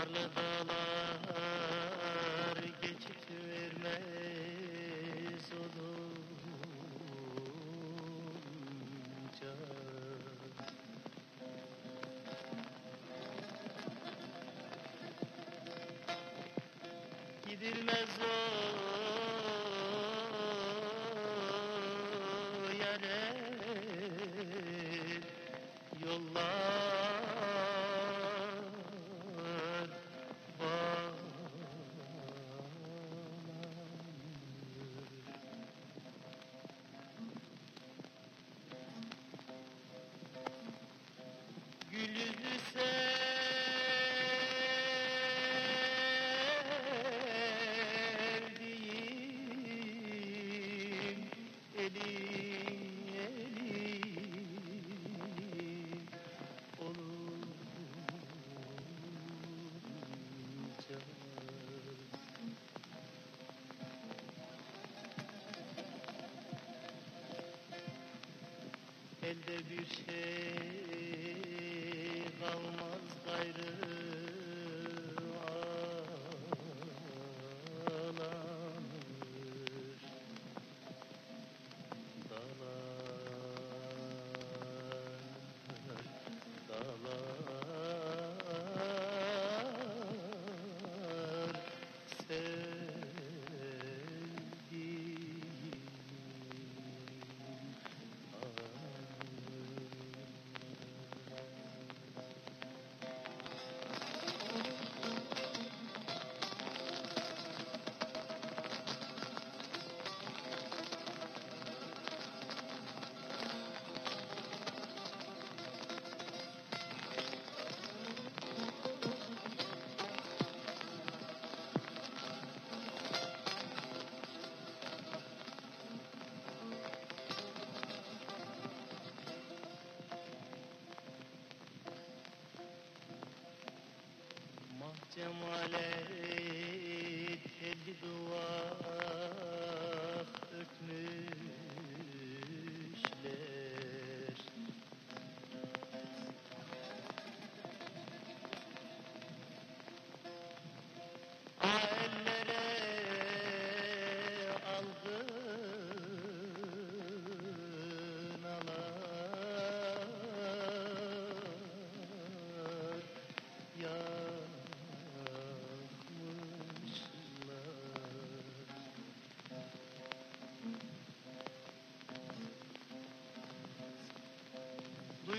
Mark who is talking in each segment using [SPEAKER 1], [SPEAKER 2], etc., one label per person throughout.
[SPEAKER 1] Karlı dağlar geçit vermez olunca. Gidilmez o Elde bir şey جمالك الدوار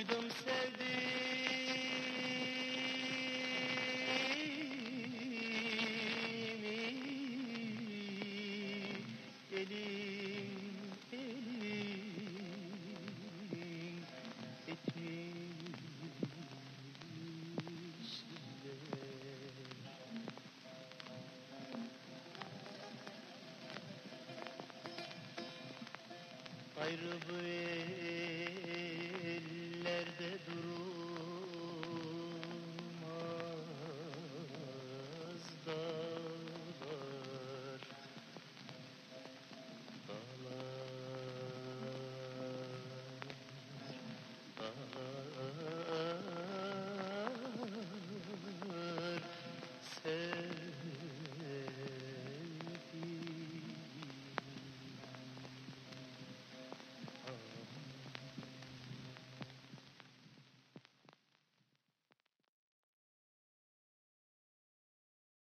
[SPEAKER 1] Duydum sevdiğimi Elin elin etmişler Ayrı bu